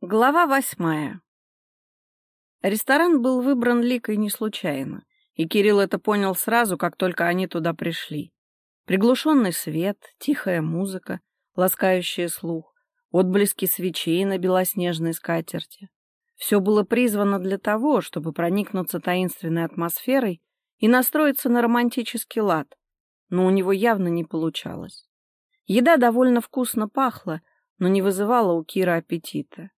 Глава восьмая. Ресторан был выбран Ликой не случайно, и Кирилл это понял сразу, как только они туда пришли. Приглушенный свет, тихая музыка, ласкающая слух, отблески свечей на белоснежной скатерти. Все было призвано для того, чтобы проникнуться таинственной атмосферой и настроиться на романтический лад, но у него явно не получалось. Еда довольно вкусно пахла, но не вызывала у Кира аппетита.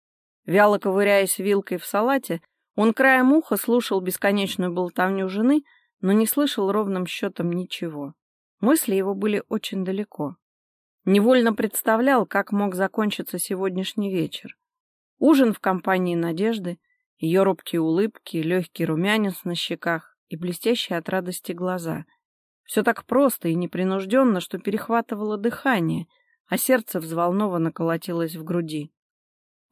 Вяло ковыряясь вилкой в салате, он краем уха слушал бесконечную болтовню жены, но не слышал ровным счетом ничего. Мысли его были очень далеко. Невольно представлял, как мог закончиться сегодняшний вечер. Ужин в компании Надежды, ее робкие улыбки, легкий румянец на щеках и блестящие от радости глаза. Все так просто и непринужденно, что перехватывало дыхание, а сердце взволнованно колотилось в груди.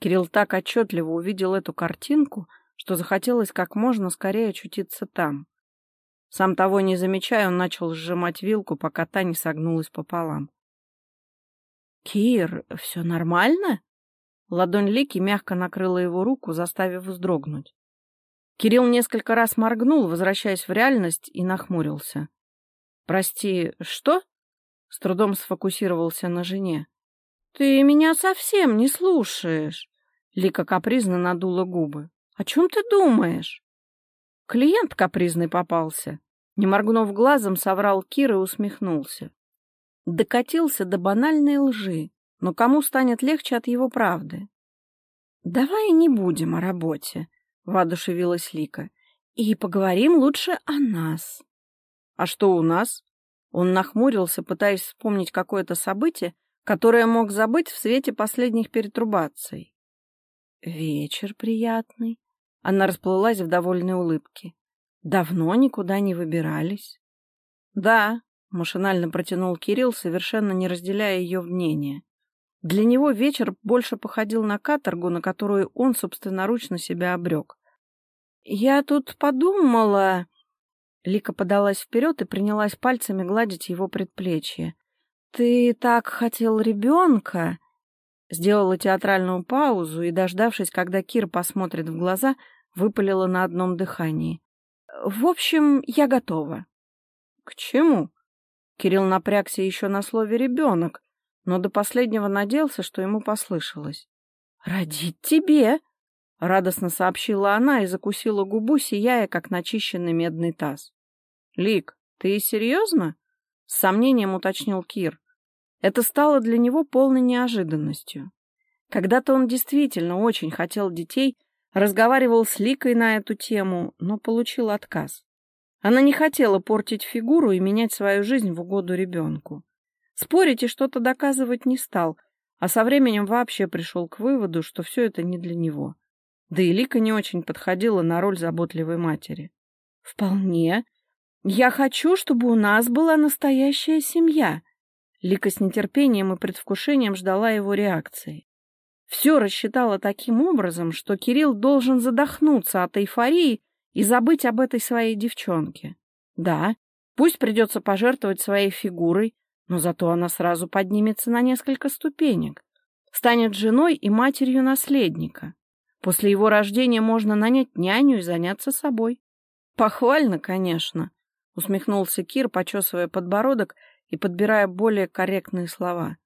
Кирилл так отчетливо увидел эту картинку, что захотелось как можно скорее очутиться там. Сам того не замечая, он начал сжимать вилку, пока та не согнулась пополам. «Кир, все нормально?» Ладонь Лики мягко накрыла его руку, заставив вздрогнуть. Кирилл несколько раз моргнул, возвращаясь в реальность, и нахмурился. «Прости, что?» С трудом сфокусировался на жене. «Ты меня совсем не слушаешь!» Лика капризно надула губы. «О чем ты думаешь?» Клиент капризный попался. Не моргнув глазом, соврал Кир и усмехнулся. Докатился до банальной лжи, но кому станет легче от его правды? «Давай не будем о работе», — воодушевилась Лика, — «и поговорим лучше о нас». «А что у нас?» Он нахмурился, пытаясь вспомнить какое-то событие, которое мог забыть в свете последних перетрубаций. «Вечер приятный». Она расплылась в довольной улыбке. «Давно никуда не выбирались?» «Да», — машинально протянул Кирилл, совершенно не разделяя ее мнение. Для него вечер больше походил на каторгу, на которую он собственноручно себя обрек. «Я тут подумала...» Лика подалась вперед и принялась пальцами гладить его предплечье. «Ты так хотел ребенка?» Сделала театральную паузу и, дождавшись, когда Кир посмотрит в глаза, выпалила на одном дыхании. «В общем, я готова». «К чему?» Кирилл напрягся еще на слове «ребенок», но до последнего надеялся, что ему послышалось. «Родить тебе!» — радостно сообщила она и закусила губу, сияя, как начищенный медный таз. «Лик, ты серьезно?» — с сомнением уточнил Кир. Это стало для него полной неожиданностью. Когда-то он действительно очень хотел детей, разговаривал с Ликой на эту тему, но получил отказ. Она не хотела портить фигуру и менять свою жизнь в угоду ребенку. Спорить и что-то доказывать не стал, а со временем вообще пришел к выводу, что все это не для него. Да и Лика не очень подходила на роль заботливой матери. «Вполне. Я хочу, чтобы у нас была настоящая семья», Лика с нетерпением и предвкушением ждала его реакции. Все рассчитала таким образом, что Кирилл должен задохнуться от эйфории и забыть об этой своей девчонке. Да, пусть придется пожертвовать своей фигурой, но зато она сразу поднимется на несколько ступенек, станет женой и матерью наследника. После его рождения можно нанять няню и заняться собой. Похвально, конечно, усмехнулся Кир, почесывая подбородок и подбирая более корректные слова.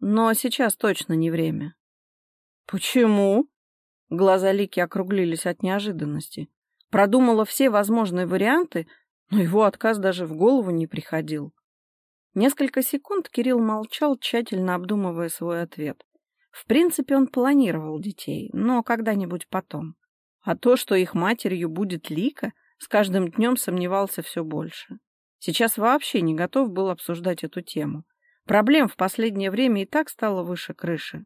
Но сейчас точно не время. «Почему?» Глаза Лики округлились от неожиданности. Продумала все возможные варианты, но его отказ даже в голову не приходил. Несколько секунд Кирилл молчал, тщательно обдумывая свой ответ. В принципе, он планировал детей, но когда-нибудь потом. А то, что их матерью будет Лика, с каждым днем сомневался все больше. Сейчас вообще не готов был обсуждать эту тему. Проблем в последнее время и так стало выше крыши.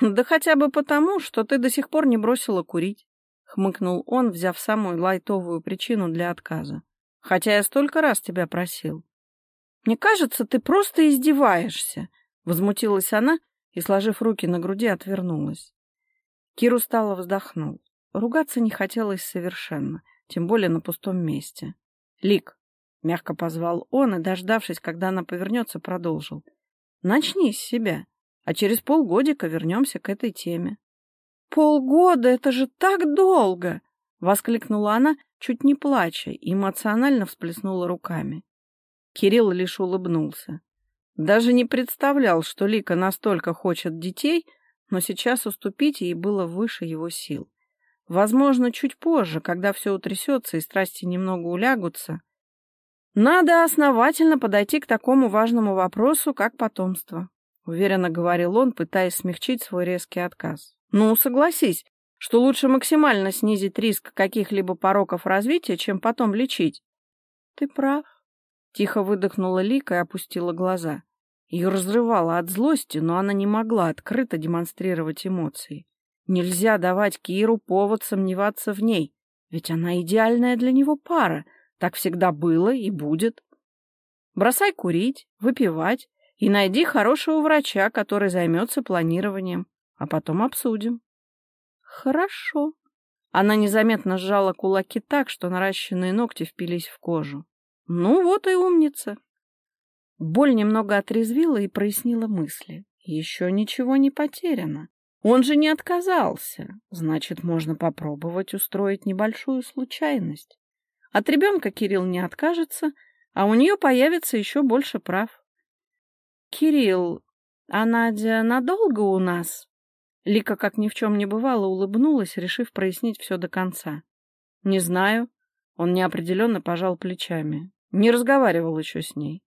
«Да хотя бы потому, что ты до сих пор не бросила курить», — хмыкнул он, взяв самую лайтовую причину для отказа. «Хотя я столько раз тебя просил». «Мне кажется, ты просто издеваешься», — возмутилась она и, сложив руки на груди, отвернулась. Кир устало вздохнул. Ругаться не хотелось совершенно, тем более на пустом месте. «Лик, Мягко позвал он и, дождавшись, когда она повернется, продолжил. Начни с себя, а через полгодика вернемся к этой теме. «Полгода — это же так долго!» — воскликнула она, чуть не плача, и эмоционально всплеснула руками. Кирилл лишь улыбнулся. Даже не представлял, что Лика настолько хочет детей, но сейчас уступить ей было выше его сил. Возможно, чуть позже, когда все утрясется и страсти немного улягутся, надо основательно подойти к такому важному вопросу, как потомство, уверенно говорил он, пытаясь смягчить свой резкий отказ. Ну, согласись, что лучше максимально снизить риск каких-либо пороков развития, чем потом лечить. Ты прав. Тихо выдохнула Лика и опустила глаза. Ее разрывало от злости, но она не могла открыто демонстрировать эмоции. Нельзя давать Киру повод сомневаться в ней, ведь она идеальная для него пара, так всегда было и будет. Бросай курить, выпивать и найди хорошего врача, который займется планированием, а потом обсудим. Хорошо. Она незаметно сжала кулаки так, что наращенные ногти впились в кожу. Ну вот и умница. Боль немного отрезвила и прояснила мысли. Еще ничего не потеряно. Он же не отказался. Значит, можно попробовать устроить небольшую случайность. От ребенка Кирилл не откажется, а у нее появится еще больше прав. «Кирилл, а Надя надолго у нас?» Лика, как ни в чем не бывало, улыбнулась, решив прояснить все до конца. «Не знаю». Он неопределенно пожал плечами. Не разговаривал еще с ней.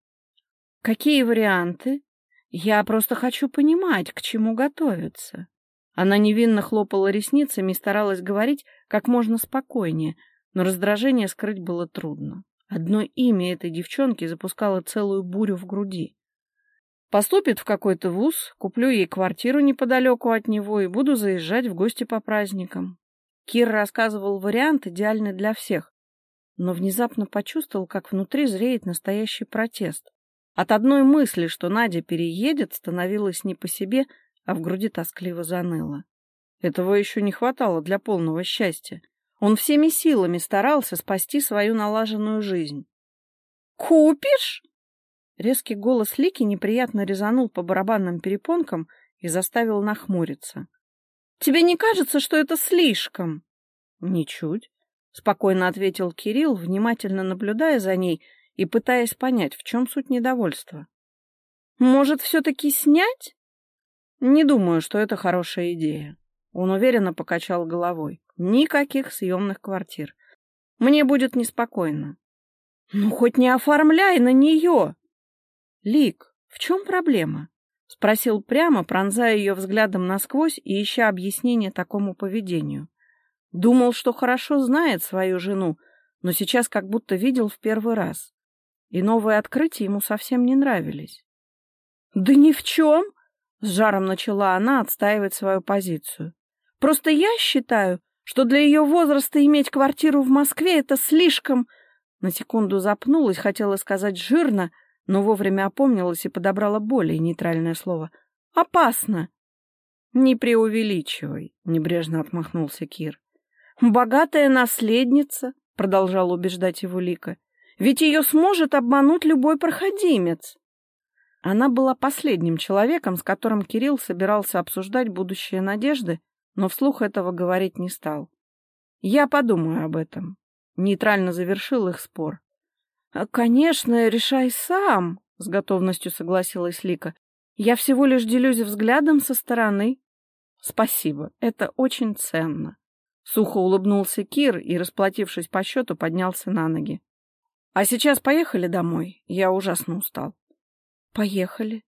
«Какие варианты? Я просто хочу понимать, к чему готовиться». Она невинно хлопала ресницами и старалась говорить как можно спокойнее, но раздражение скрыть было трудно. Одно имя этой девчонки запускало целую бурю в груди. Поступит в какой-то вуз, куплю ей квартиру неподалеку от него и буду заезжать в гости по праздникам. Кир рассказывал вариант, идеальный для всех, но внезапно почувствовал, как внутри зреет настоящий протест. От одной мысли, что Надя переедет, становилось не по себе, а в груди тоскливо заныло. Этого еще не хватало для полного счастья. Он всеми силами старался спасти свою налаженную жизнь. «Купишь?» Резкий голос Лики неприятно резанул по барабанным перепонкам и заставил нахмуриться. «Тебе не кажется, что это слишком?» «Ничуть», — спокойно ответил Кирилл, внимательно наблюдая за ней и пытаясь понять, в чем суть недовольства. «Может, все-таки снять?» «Не думаю, что это хорошая идея». Он уверенно покачал головой. «Никаких съемных квартир. Мне будет неспокойно». «Ну, хоть не оформляй на нее!» «Лик, в чем проблема?» — спросил прямо, пронзая ее взглядом насквозь и ища объяснение такому поведению. Думал, что хорошо знает свою жену, но сейчас как будто видел в первый раз. И новые открытия ему совсем не нравились. «Да ни в чем!» — с жаром начала она отстаивать свою позицию. «Просто я считаю, что для ее возраста иметь квартиру в Москве — это слишком...» На секунду запнулась, хотела сказать «жирно», но вовремя опомнилась и подобрала более нейтральное слово. «Опасно!» «Не преувеличивай», — небрежно отмахнулся Кир. «Богатая наследница», — продолжал убеждать его Лика, «ведь ее сможет обмануть любой проходимец». Она была последним человеком, с которым Кирилл собирался обсуждать будущее надежды, но вслух этого говорить не стал. «Я подумаю об этом», — нейтрально завершил их спор. А, «Конечно, решай сам», — с готовностью согласилась Лика. «Я всего лишь делюсь взглядом со стороны». «Спасибо, это очень ценно». Сухо улыбнулся Кир и, расплатившись по счету, поднялся на ноги. «А сейчас поехали домой. Я ужасно устал». «Поехали».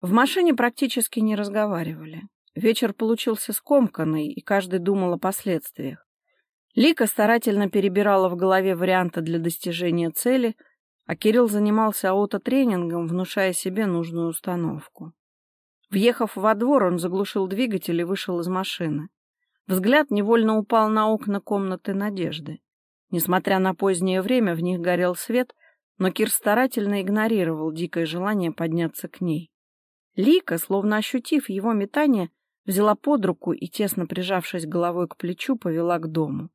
В машине практически не разговаривали. Вечер получился скомканный, и каждый думал о последствиях. Лика старательно перебирала в голове варианты для достижения цели, а Кирилл занимался аутотренингом, внушая себе нужную установку. Въехав во двор, он заглушил двигатель и вышел из машины. Взгляд невольно упал на окна комнаты Надежды. Несмотря на позднее время, в них горел свет, но Кир старательно игнорировал дикое желание подняться к ней. Лика, словно ощутив его метание, взяла под руку и, тесно прижавшись головой к плечу, повела к дому.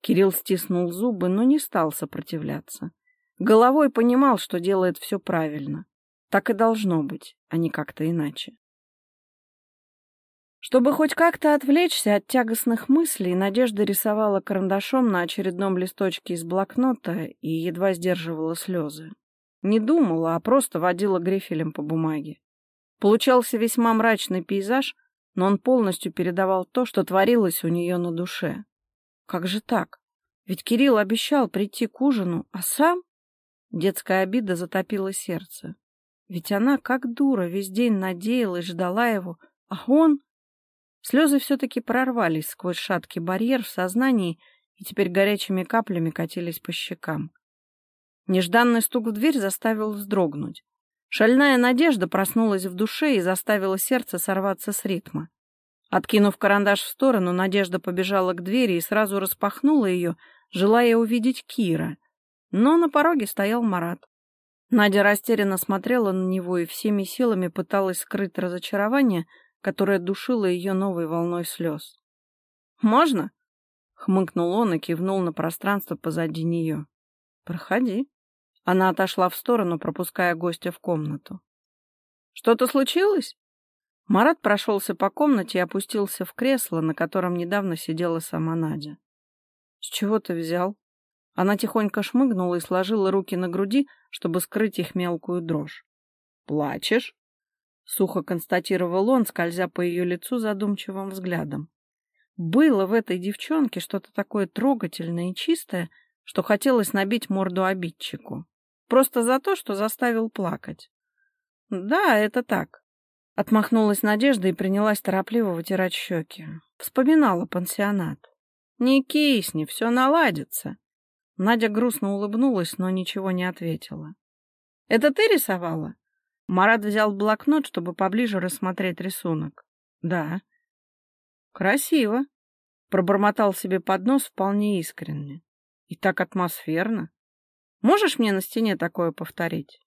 Кирилл стиснул зубы, но не стал сопротивляться. Головой понимал, что делает все правильно. Так и должно быть, а не как-то иначе. Чтобы хоть как-то отвлечься от тягостных мыслей, Надежда рисовала карандашом на очередном листочке из блокнота и едва сдерживала слезы. Не думала, а просто водила грифелем по бумаге. Получался весьма мрачный пейзаж, но он полностью передавал то, что творилось у нее на душе. Как же так? Ведь Кирилл обещал прийти к ужину, а сам... Детская обида затопила сердце. Ведь она, как дура, весь день надеялась, ждала его, а он... Слезы все-таки прорвались сквозь шаткий барьер в сознании и теперь горячими каплями катились по щекам. Нежданный стук в дверь заставил вздрогнуть. Шальная надежда проснулась в душе и заставила сердце сорваться с ритма. Откинув карандаш в сторону, Надежда побежала к двери и сразу распахнула ее, желая увидеть Кира. Но на пороге стоял Марат. Надя растерянно смотрела на него и всеми силами пыталась скрыть разочарование, которая душила ее новой волной слез. «Можно?» — хмыкнул он и кивнул на пространство позади нее. «Проходи». Она отошла в сторону, пропуская гостя в комнату. «Что-то случилось?» Марат прошелся по комнате и опустился в кресло, на котором недавно сидела сама Надя. «С чего ты взял?» Она тихонько шмыгнула и сложила руки на груди, чтобы скрыть их мелкую дрожь. «Плачешь?» Сухо констатировал он, скользя по ее лицу задумчивым взглядом. Было в этой девчонке что-то такое трогательное и чистое, что хотелось набить морду обидчику. Просто за то, что заставил плакать. «Да, это так», — отмахнулась Надежда и принялась торопливо вытирать щеки. Вспоминала пансионат. «Не кисни, все наладится». Надя грустно улыбнулась, но ничего не ответила. «Это ты рисовала?» Марат взял блокнот, чтобы поближе рассмотреть рисунок. Да. Красиво. Пробормотал себе под нос вполне искренне. И так атмосферно. Можешь мне на стене такое повторить?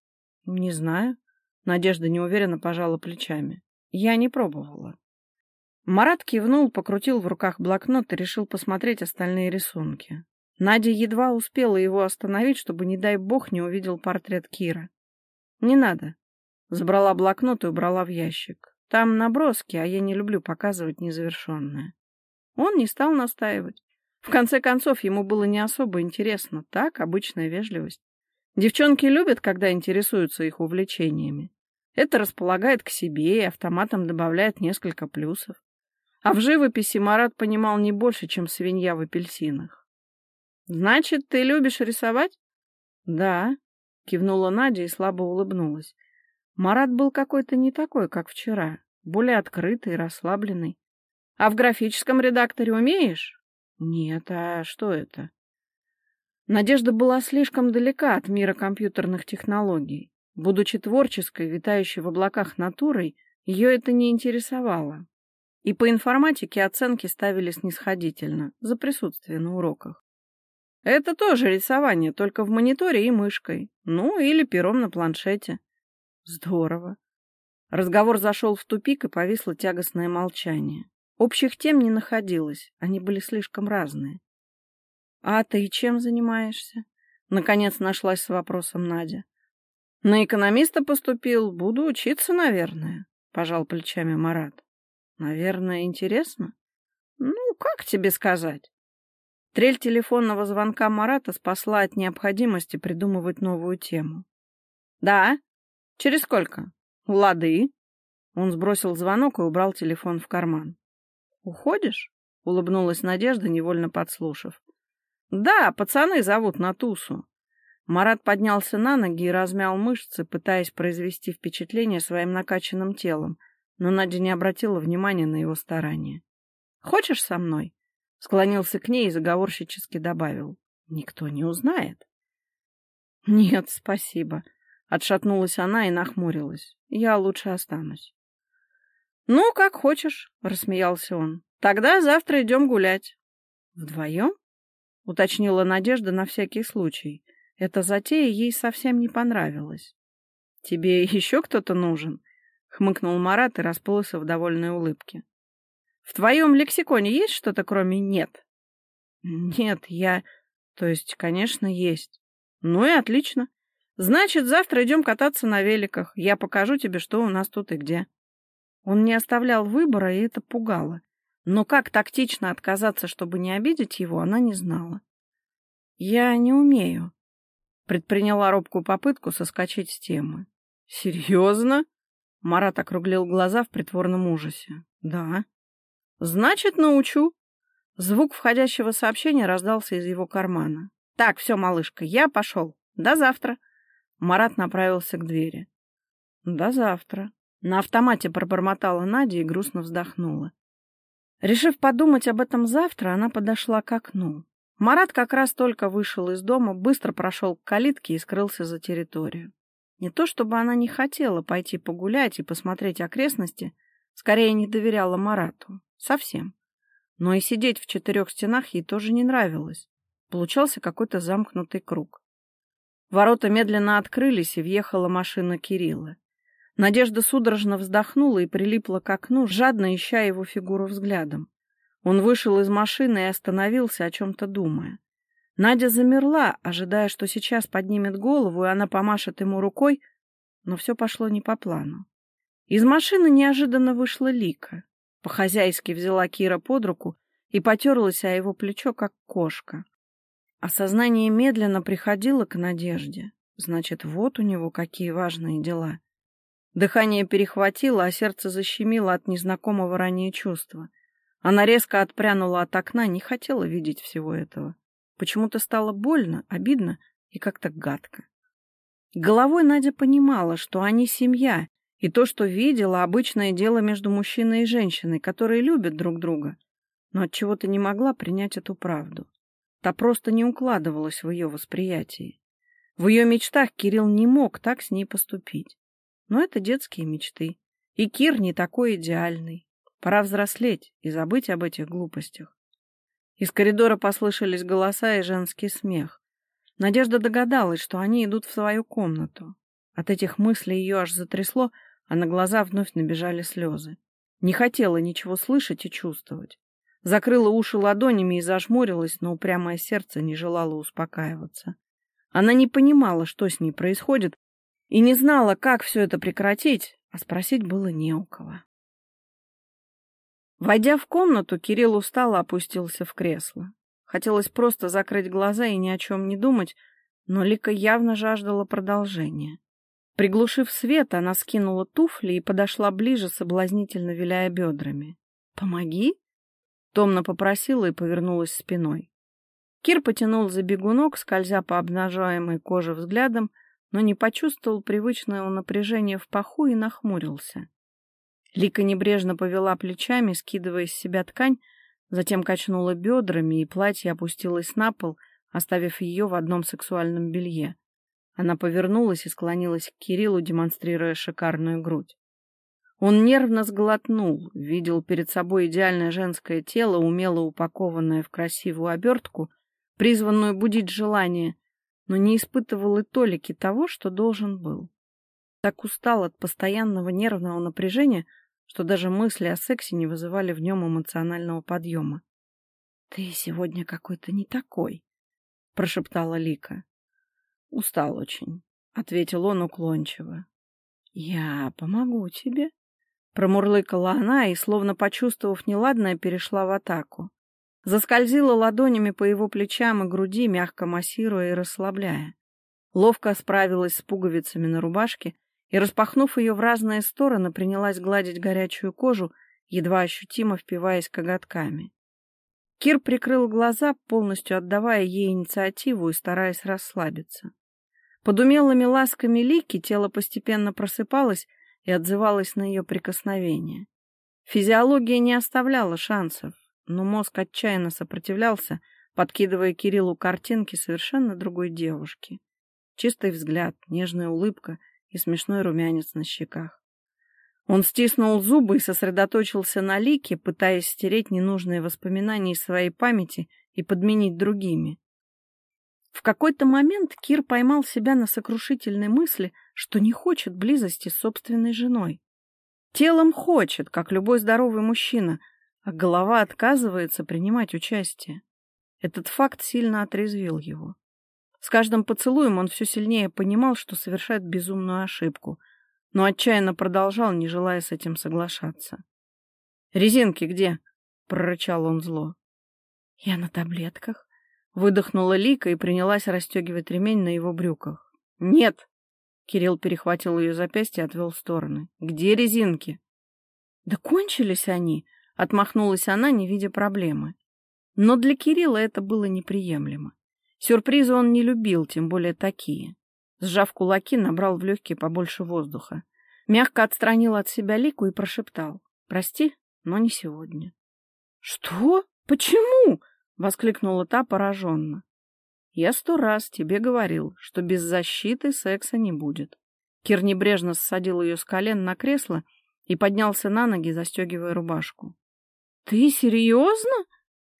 Не знаю. Надежда неуверенно пожала плечами. Я не пробовала. Марат кивнул, покрутил в руках блокнот и решил посмотреть остальные рисунки. Надя едва успела его остановить, чтобы, не дай бог, не увидел портрет Кира. «Не надо. Забрала блокнот и убрала в ящик. Там наброски, а я не люблю показывать незавершенное. Он не стал настаивать. В конце концов, ему было не особо интересно. Так, обычная вежливость. Девчонки любят, когда интересуются их увлечениями. Это располагает к себе и автоматом добавляет несколько плюсов. А в живописи Марат понимал не больше, чем свинья в апельсинах. «Значит, ты любишь рисовать?» «Да», — кивнула Надя и слабо улыбнулась. Марат был какой-то не такой, как вчера, более открытый, расслабленный. А в графическом редакторе умеешь? Нет, а что это? Надежда была слишком далека от мира компьютерных технологий. Будучи творческой, витающей в облаках натурой, ее это не интересовало. И по информатике оценки ставили снисходительно, за присутствие на уроках. Это тоже рисование, только в мониторе и мышкой. Ну, или пером на планшете. Здорово. Разговор зашел в тупик, и повисло тягостное молчание. Общих тем не находилось, они были слишком разные. — А ты чем занимаешься? — наконец нашлась с вопросом Надя. — На экономиста поступил, буду учиться, наверное, — пожал плечами Марат. — Наверное, интересно? — Ну, как тебе сказать? Трель телефонного звонка Марата спасла от необходимости придумывать новую тему. — Да, «Через сколько?» «Лады». Он сбросил звонок и убрал телефон в карман. «Уходишь?» — улыбнулась Надежда, невольно подслушав. «Да, пацаны зовут на тусу». Марат поднялся на ноги и размял мышцы, пытаясь произвести впечатление своим накачанным телом, но Надя не обратила внимания на его старания. «Хочешь со мной?» — склонился к ней и заговорщически добавил. «Никто не узнает». «Нет, спасибо», Отшатнулась она и нахмурилась. Я лучше останусь. «Ну, как хочешь», — рассмеялся он. «Тогда завтра идем гулять». «Вдвоем?» — уточнила Надежда на всякий случай. Эта затея ей совсем не понравилась. «Тебе еще кто-то нужен?» — хмыкнул Марат и расплылся в довольной улыбке. «В твоем лексиконе есть что-то, кроме «нет»?» «Нет, я... То есть, конечно, есть. Ну и отлично. Значит, завтра идем кататься на великах. Я покажу тебе, что у нас тут и где. Он не оставлял выбора, и это пугало. Но как тактично отказаться, чтобы не обидеть его, она не знала. «Я не умею», — предприняла робкую попытку соскочить с темы. «Серьезно?» — Марат округлил глаза в притворном ужасе. «Да». «Значит, научу». Звук входящего сообщения раздался из его кармана. «Так, все, малышка, я пошел. До завтра». Марат направился к двери. «До завтра». На автомате пробормотала Надя и грустно вздохнула. Решив подумать об этом завтра, она подошла к окну. Марат как раз только вышел из дома, быстро прошел к калитке и скрылся за территорию. Не то чтобы она не хотела пойти погулять и посмотреть окрестности, скорее не доверяла Марату. Совсем. Но и сидеть в четырех стенах ей тоже не нравилось. Получался какой-то замкнутый круг. Ворота медленно открылись, и въехала машина Кирилла. Надежда судорожно вздохнула и прилипла к окну, жадно ища его фигуру взглядом. Он вышел из машины и остановился, о чем-то думая. Надя замерла, ожидая, что сейчас поднимет голову, и она помашет ему рукой, но все пошло не по плану. Из машины неожиданно вышла Лика. По-хозяйски взяла Кира под руку и потерлась о его плечо, как кошка. Осознание медленно приходило к Надежде. Значит, вот у него какие важные дела. Дыхание перехватило, а сердце защемило от незнакомого ранее чувства. Она резко отпрянула от окна, не хотела видеть всего этого. Почему-то стало больно, обидно и как-то гадко. Головой Надя понимала, что они семья, и то, что видела, обычное дело между мужчиной и женщиной, которые любят друг друга. Но от чего то не могла принять эту правду. Та просто не укладывалась в ее восприятии. В ее мечтах Кирилл не мог так с ней поступить. Но это детские мечты. И Кир не такой идеальный. Пора взрослеть и забыть об этих глупостях. Из коридора послышались голоса и женский смех. Надежда догадалась, что они идут в свою комнату. От этих мыслей ее аж затрясло, а на глаза вновь набежали слезы. Не хотела ничего слышать и чувствовать. Закрыла уши ладонями и зажмурилась, но упрямое сердце не желало успокаиваться. Она не понимала, что с ней происходит, и не знала, как все это прекратить, а спросить было не у кого. Войдя в комнату, Кирилл устало опустился в кресло. Хотелось просто закрыть глаза и ни о чем не думать, но Лика явно жаждала продолжения. Приглушив свет, она скинула туфли и подошла ближе, соблазнительно виляя бедрами. «Помоги?» — томно попросила и повернулась спиной. Кир потянул за бегунок, скользя по обнажаемой коже взглядом, но не почувствовал привычного напряжения в паху и нахмурился. Лика небрежно повела плечами, скидывая с себя ткань, затем качнула бедрами, и платье опустилось на пол, оставив ее в одном сексуальном белье. Она повернулась и склонилась к Кириллу, демонстрируя шикарную грудь. Он нервно сглотнул, видел перед собой идеальное женское тело, умело упакованное в красивую обертку, призванную будить желание, но не испытывал и толики того, что должен был. Так устал от постоянного нервного напряжения, что даже мысли о сексе не вызывали в нем эмоционального подъема. — Ты сегодня какой-то не такой, — прошептала Лика. — Устал очень, — ответил он уклончиво. — Я помогу тебе, — промурлыкала она и, словно почувствовав неладное, перешла в атаку. Заскользила ладонями по его плечам и груди, мягко массируя и расслабляя. Ловко справилась с пуговицами на рубашке и, распахнув ее в разные стороны, принялась гладить горячую кожу, едва ощутимо впиваясь коготками. Кир прикрыл глаза, полностью отдавая ей инициативу и стараясь расслабиться. Под умелыми ласками Лики тело постепенно просыпалось и отзывалось на ее прикосновение. Физиология не оставляла шансов но мозг отчаянно сопротивлялся, подкидывая Кириллу картинки совершенно другой девушки. Чистый взгляд, нежная улыбка и смешной румянец на щеках. Он стиснул зубы и сосредоточился на лике, пытаясь стереть ненужные воспоминания из своей памяти и подменить другими. В какой-то момент Кир поймал себя на сокрушительной мысли, что не хочет близости с собственной женой. Телом хочет, как любой здоровый мужчина, а голова отказывается принимать участие. Этот факт сильно отрезвил его. С каждым поцелуем он все сильнее понимал, что совершает безумную ошибку. но отчаянно продолжал, не желая с этим соглашаться. «Резинки где?» — прорычал он зло. «Я на таблетках», — выдохнула Лика и принялась расстегивать ремень на его брюках. «Нет!» — Кирилл перехватил ее запястье и отвел в стороны. «Где резинки?» «Да кончились они!» — отмахнулась она, не видя проблемы. Но для Кирилла это было неприемлемо. Сюрпризы он не любил, тем более такие. Сжав кулаки, набрал в легкие побольше воздуха. Мягко отстранил от себя Лику и прошептал. «Прости, но не сегодня». «Что? Почему?» — воскликнула та пораженно. «Я сто раз тебе говорил, что без защиты секса не будет». Кир небрежно ссадил ее с колен на кресло и поднялся на ноги, застегивая рубашку. «Ты серьезно?»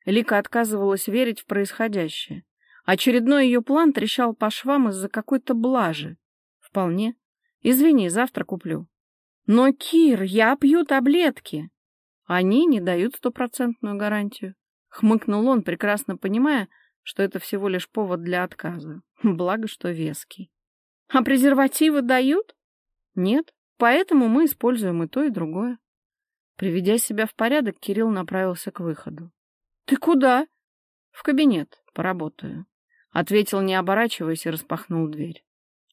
Лика отказывалась верить в происходящее. Очередной ее план трещал по швам из-за какой-то блажи. Вполне. Извини, завтра куплю. Но, Кир, я пью таблетки. Они не дают стопроцентную гарантию. Хмыкнул он, прекрасно понимая, что это всего лишь повод для отказа. Благо, что веский. А презервативы дают? Нет, поэтому мы используем и то, и другое. Приведя себя в порядок, Кирилл направился к выходу. «Ты куда?» «В кабинет. Поработаю», — ответил, не оборачиваясь, и распахнул дверь.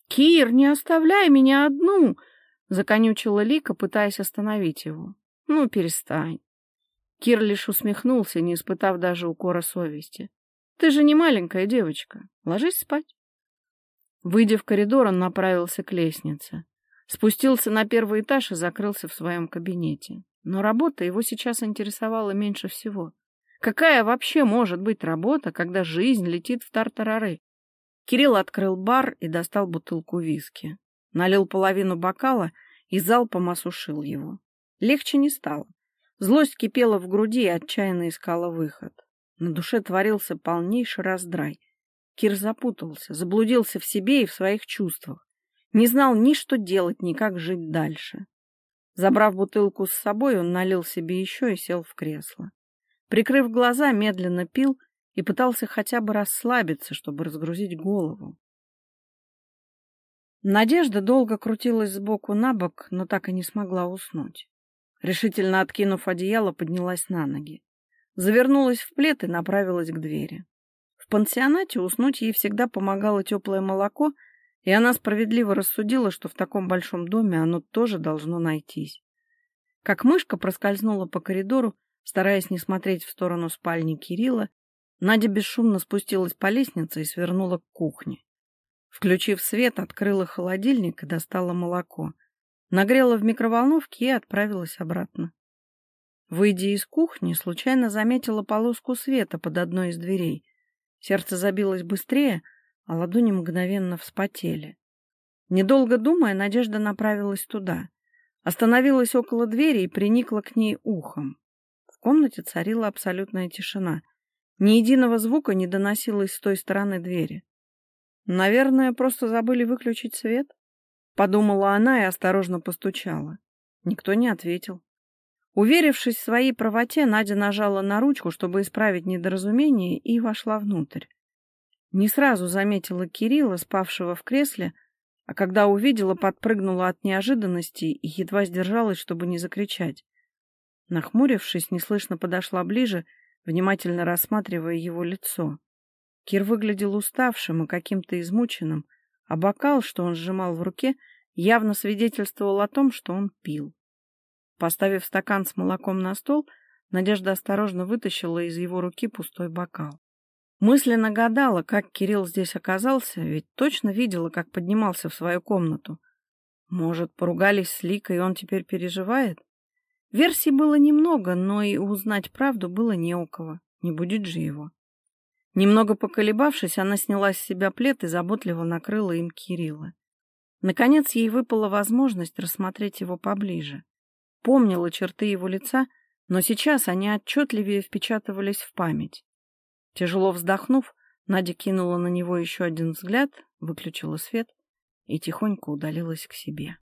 «Кир, не оставляй меня одну!» — законючила Лика, пытаясь остановить его. «Ну, перестань». Кир лишь усмехнулся, не испытав даже укора совести. «Ты же не маленькая девочка. Ложись спать». Выйдя в коридор, он направился к лестнице. Спустился на первый этаж и закрылся в своем кабинете. Но работа его сейчас интересовала меньше всего. Какая вообще может быть работа, когда жизнь летит в тартарары? Кирилл открыл бар и достал бутылку виски. Налил половину бокала и залпом осушил его. Легче не стало. Злость кипела в груди и отчаянно искала выход. На душе творился полнейший раздрай. Кир запутался, заблудился в себе и в своих чувствах. Не знал ни что делать, ни как жить дальше. Забрав бутылку с собой, он налил себе еще и сел в кресло. Прикрыв глаза, медленно пил и пытался хотя бы расслабиться, чтобы разгрузить голову. Надежда долго крутилась сбоку на бок, но так и не смогла уснуть. Решительно откинув одеяло, поднялась на ноги. Завернулась в плед и направилась к двери. В пансионате уснуть ей всегда помогало теплое молоко, и она справедливо рассудила, что в таком большом доме оно тоже должно найтись. Как мышка проскользнула по коридору Стараясь не смотреть в сторону спальни Кирилла, Надя бесшумно спустилась по лестнице и свернула к кухне. Включив свет, открыла холодильник и достала молоко. Нагрела в микроволновке и отправилась обратно. Выйдя из кухни, случайно заметила полоску света под одной из дверей. Сердце забилось быстрее, а ладони мгновенно вспотели. Недолго думая, Надежда направилась туда. Остановилась около двери и приникла к ней ухом. В комнате царила абсолютная тишина. Ни единого звука не доносилось с той стороны двери. «Наверное, просто забыли выключить свет?» Подумала она и осторожно постучала. Никто не ответил. Уверившись в своей правоте, Надя нажала на ручку, чтобы исправить недоразумение, и вошла внутрь. Не сразу заметила Кирилла, спавшего в кресле, а когда увидела, подпрыгнула от неожиданности и едва сдержалась, чтобы не закричать. Нахмурившись, неслышно подошла ближе, внимательно рассматривая его лицо. Кир выглядел уставшим и каким-то измученным, а бокал, что он сжимал в руке, явно свидетельствовал о том, что он пил. Поставив стакан с молоком на стол, Надежда осторожно вытащила из его руки пустой бокал. Мысленно гадала, как Кирилл здесь оказался, ведь точно видела, как поднимался в свою комнату. Может, поругались с Ликой, и он теперь переживает? Версий было немного, но и узнать правду было не у кого. Не будет же его. Немного поколебавшись, она сняла с себя плед и заботливо накрыла им Кирилла. Наконец ей выпала возможность рассмотреть его поближе. Помнила черты его лица, но сейчас они отчетливее впечатывались в память. Тяжело вздохнув, Надя кинула на него еще один взгляд, выключила свет и тихонько удалилась к себе.